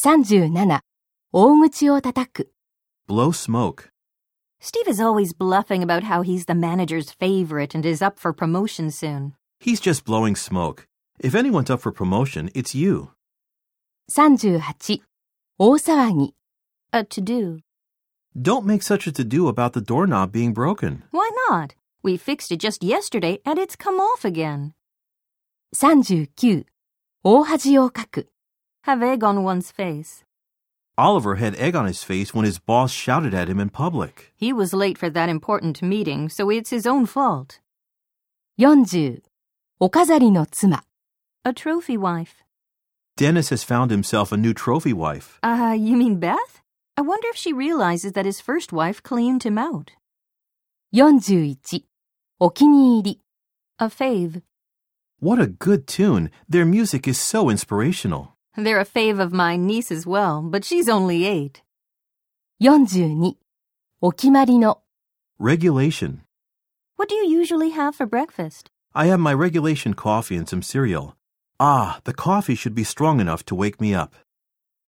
37. 大口を叩く。 Blow smoke. Steve is always bluffing about how he's the manager's favorite and is up for promotion soon. He's just blowing smoke. If anyone's up for promotion, it's you. 38. 大騒ぎ。 A to do. Don't make such a to do about the doorknob being broken. Why not? We fixed it just yesterday and it's come off again. 39. 大恥をかく。 Have egg on one's face. Oliver had egg on his face when his boss shouted at him in public. He was late for that important meeting, so it's his own fault. 40. お飾りの妻。 A trophy wife. Dennis has found himself a new trophy wife. Uh, you mean Beth? I wonder if she realizes that his first wife cleaned him out. 41. お気に入り。 A fave. What a good tune. Their music is so inspirational. They're a fave of my niece as well, but she's only eight. 42. お決まりの。 Regulation. What do you usually have for breakfast? I have my regulation coffee and some cereal. Ah, the coffee should be strong enough to wake me up.